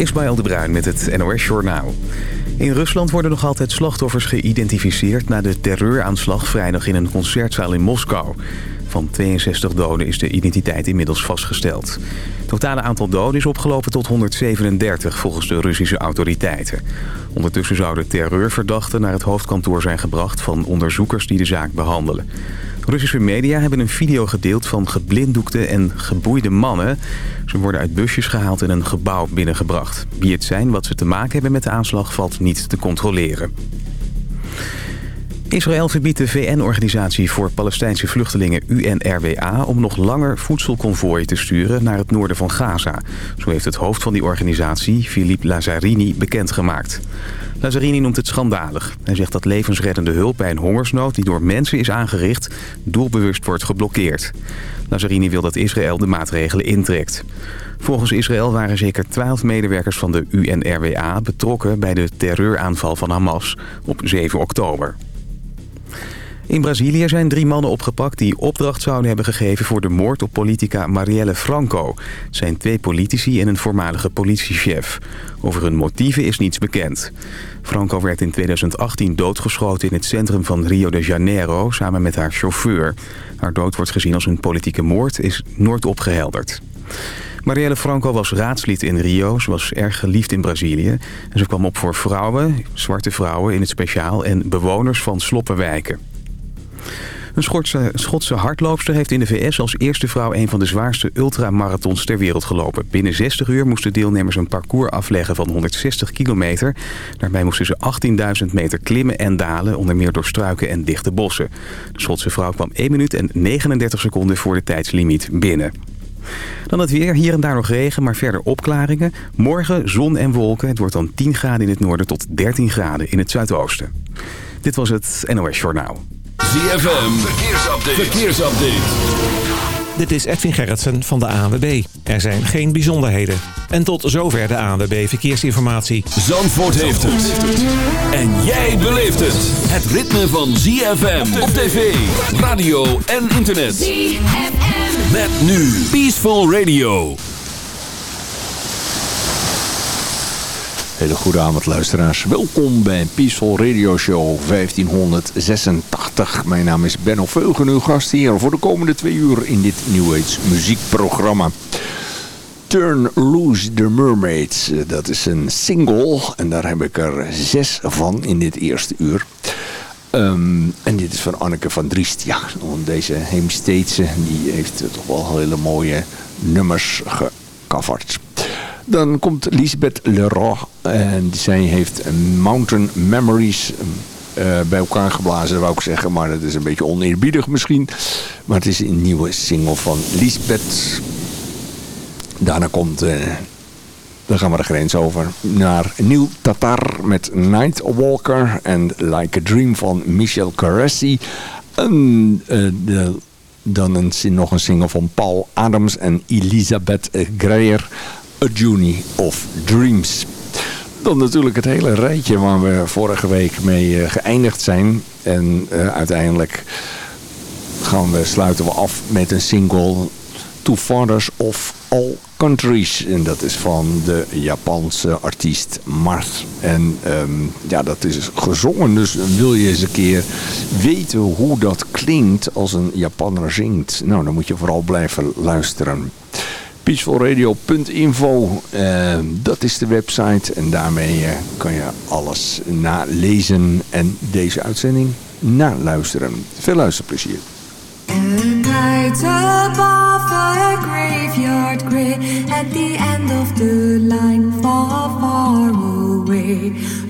Ismaël de Bruin met het NOS Journaal. In Rusland worden nog altijd slachtoffers geïdentificeerd... na de terreuraanslag vrijdag in een concertzaal in Moskou. Van 62 doden is de identiteit inmiddels vastgesteld. Het totale aantal doden is opgelopen tot 137 volgens de Russische autoriteiten. Ondertussen zouden terreurverdachten naar het hoofdkantoor zijn gebracht... van onderzoekers die de zaak behandelen. Russische media hebben een video gedeeld van geblinddoekte en geboeide mannen. Ze worden uit busjes gehaald en een gebouw binnengebracht. Wie het zijn, wat ze te maken hebben met de aanslag, valt niet te controleren. Israël verbiedt de VN-organisatie voor Palestijnse vluchtelingen UNRWA... om nog langer voedselconvooien te sturen naar het noorden van Gaza. Zo heeft het hoofd van die organisatie, Philippe Lazzarini, bekendgemaakt. Lazzarini noemt het schandalig. Hij zegt dat levensreddende hulp bij een hongersnood die door mensen is aangericht... doelbewust wordt geblokkeerd. Lazzarini wil dat Israël de maatregelen intrekt. Volgens Israël waren zeker twaalf medewerkers van de UNRWA betrokken... bij de terreuraanval van Hamas op 7 oktober. In Brazilië zijn drie mannen opgepakt die opdracht zouden hebben gegeven voor de moord op politica Marielle Franco. Het zijn twee politici en een voormalige politiechef. Over hun motieven is niets bekend. Franco werd in 2018 doodgeschoten in het centrum van Rio de Janeiro samen met haar chauffeur. Haar dood wordt gezien als een politieke moord, is nooit opgehelderd. Marielle Franco was raadslid in Rio. Ze was erg geliefd in Brazilië. En ze kwam op voor vrouwen, zwarte vrouwen in het speciaal... en bewoners van sloppenwijken. Een Schotse, Schotse hardloopster heeft in de VS als eerste vrouw... een van de zwaarste ultramarathons ter wereld gelopen. Binnen 60 uur moesten deelnemers een parcours afleggen van 160 kilometer. Daarbij moesten ze 18.000 meter klimmen en dalen... onder meer door struiken en dichte bossen. De Schotse vrouw kwam 1 minuut en 39 seconden voor de tijdslimiet binnen. Dan het weer. Hier en daar nog regen, maar verder opklaringen. Morgen zon en wolken. Het wordt dan 10 graden in het noorden tot 13 graden in het zuidoosten. Dit was het NOS Journaal. ZFM, verkeersupdate. verkeersupdate. Dit is Edwin Gerritsen van de ANWB. Er zijn geen bijzonderheden. En tot zover de ANWB Verkeersinformatie. Zandvoort heeft het. En jij beleeft het. Het ritme van ZFM op tv, radio en internet. ZFM. Met nu Peaceful Radio. Hele goede avond luisteraars. Welkom bij Peaceful Radio Show 1586. Mijn naam is Benno Veugen, uw gast hier voor de komende twee uur in dit New Age muziekprogramma. Turn Loose the Mermaids. Dat is een single en daar heb ik er zes van in dit eerste uur. Ehm, en dit is van Anneke van Driest. Ja, deze Heemsteedse die heeft toch wel hele mooie nummers gecoverd. Dan komt Lisbeth Leroy. En zij heeft Mountain Memories uh, bij elkaar geblazen, wou ik zeggen. Maar dat is een beetje oneerbiedig misschien. Maar het is een nieuwe single van Lisbeth. Daarna komt... Uh, dan gaan we de grens over naar Neil Tatar met Nightwalker en Like a Dream van Michel Caressi. En uh, de, dan een, nog een single van Paul Adams en Elisabeth Greyer. A Journey of Dreams. Dan natuurlijk het hele rijtje waar we vorige week mee eh, geëindigd zijn. En uh, uiteindelijk gaan we, sluiten we af met een single Two Fathers of All Countries. En dat is van de Japanse artiest Marth. En um, ja, dat is gezongen. Dus wil je eens een keer weten hoe dat klinkt als een Japanner zingt. Nou, dan moet je vooral blijven luisteren peacefulradio.info. Uh, dat is de website en daarmee uh, kan je alles nalezen en deze uitzending naluisteren. Veel luisterplezier.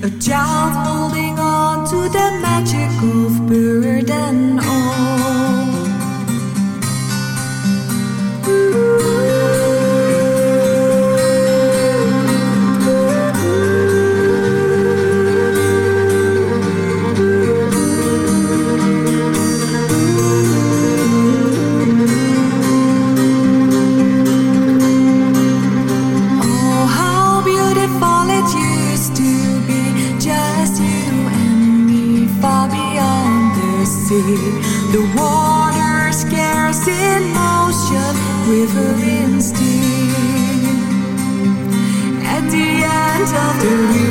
A child holding on to the magic of all at the end of the river.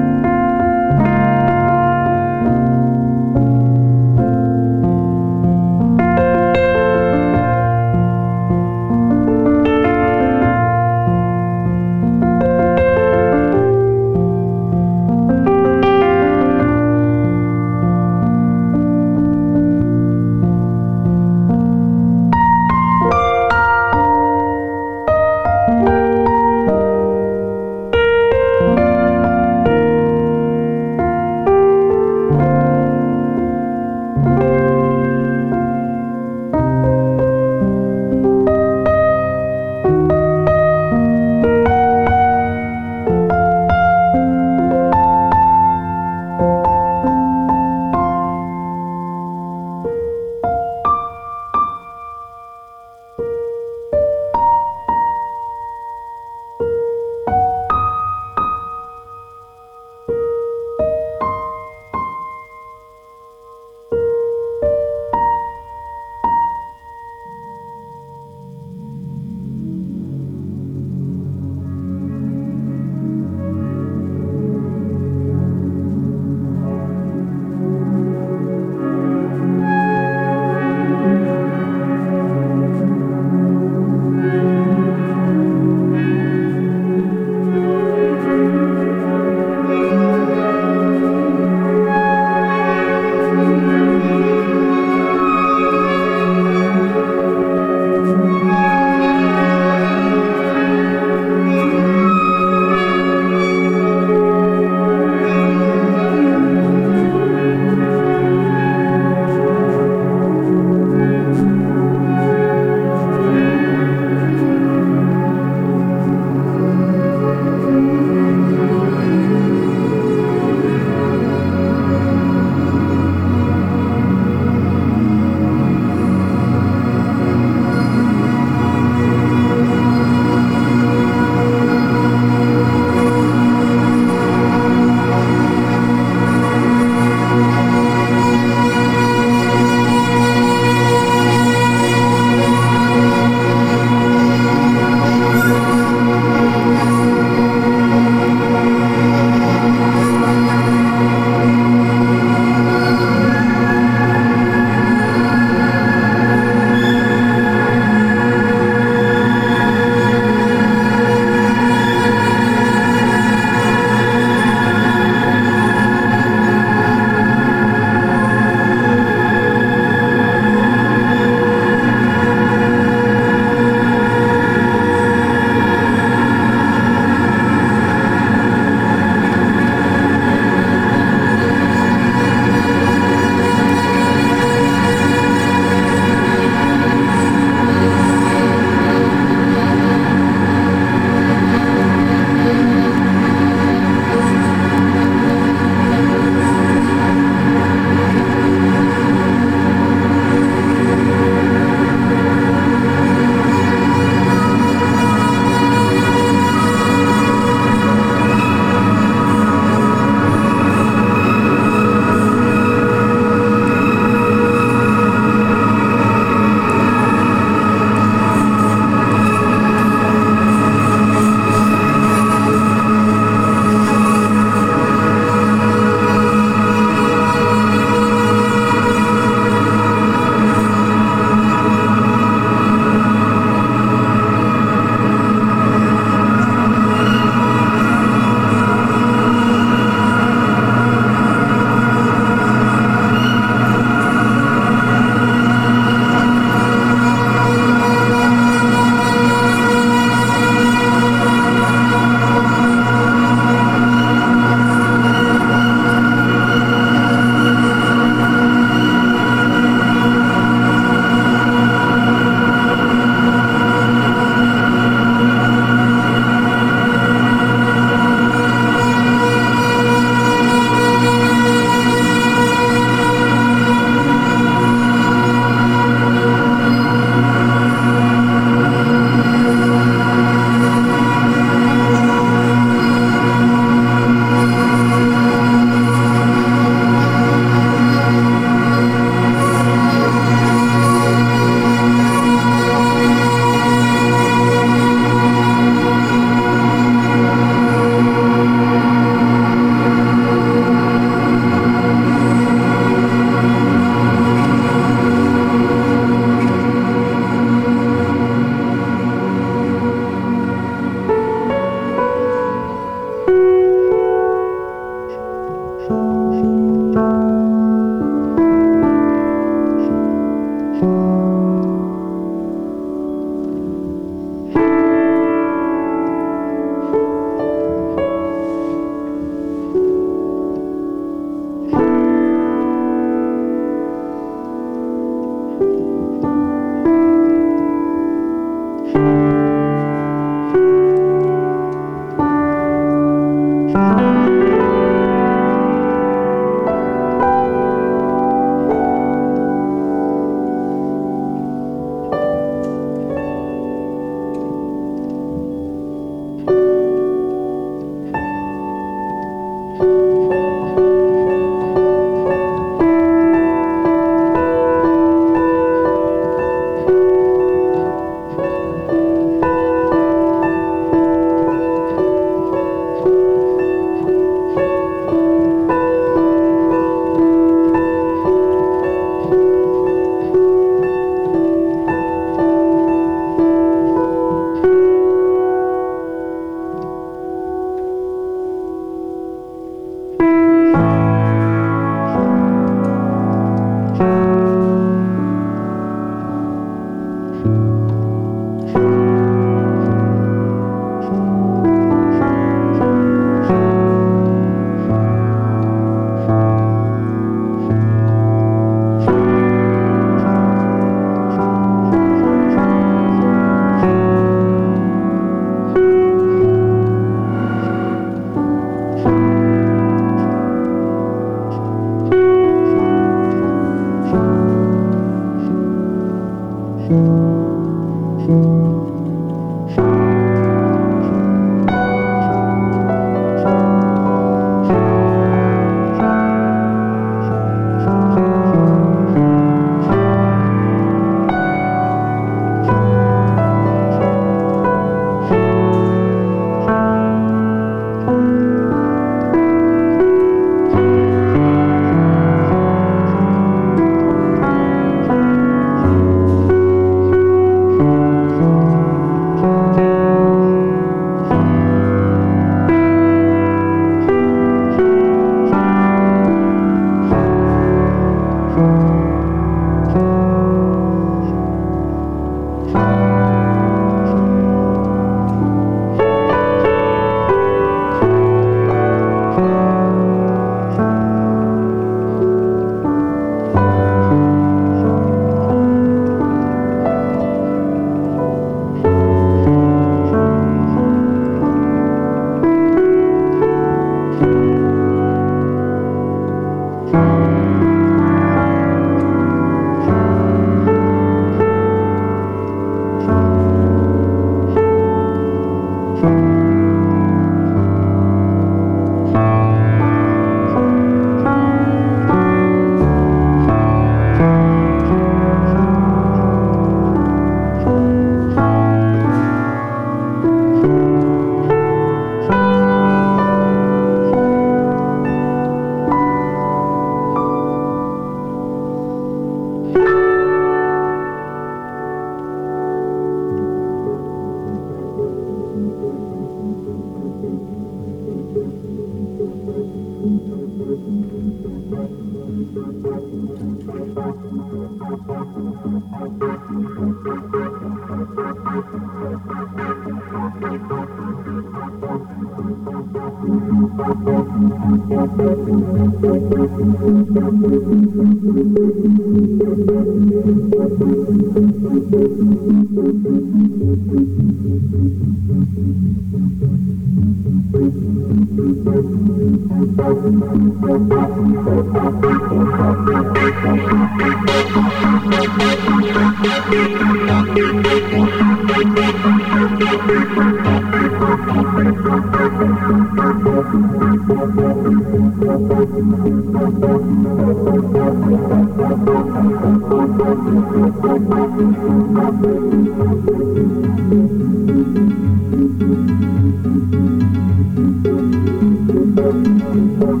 Thank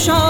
show.